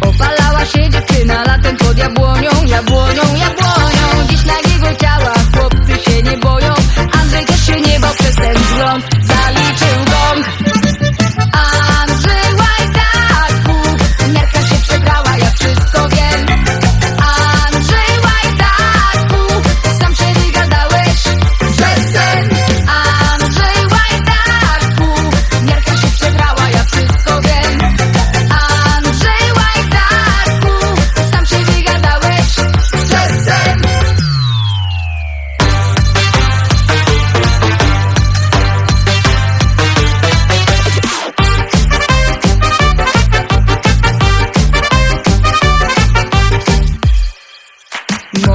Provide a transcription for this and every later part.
Opalała się dziewczyna latem pod jabłonią, jabłonią, jabłonią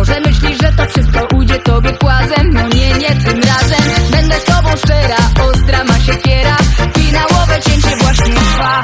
Może myślisz, że to wszystko ujdzie tobie płazem? No nie, nie tym razem. Będę z tobą szczera, ostra ma siekiera. Finałowe cięcie właśnie trwa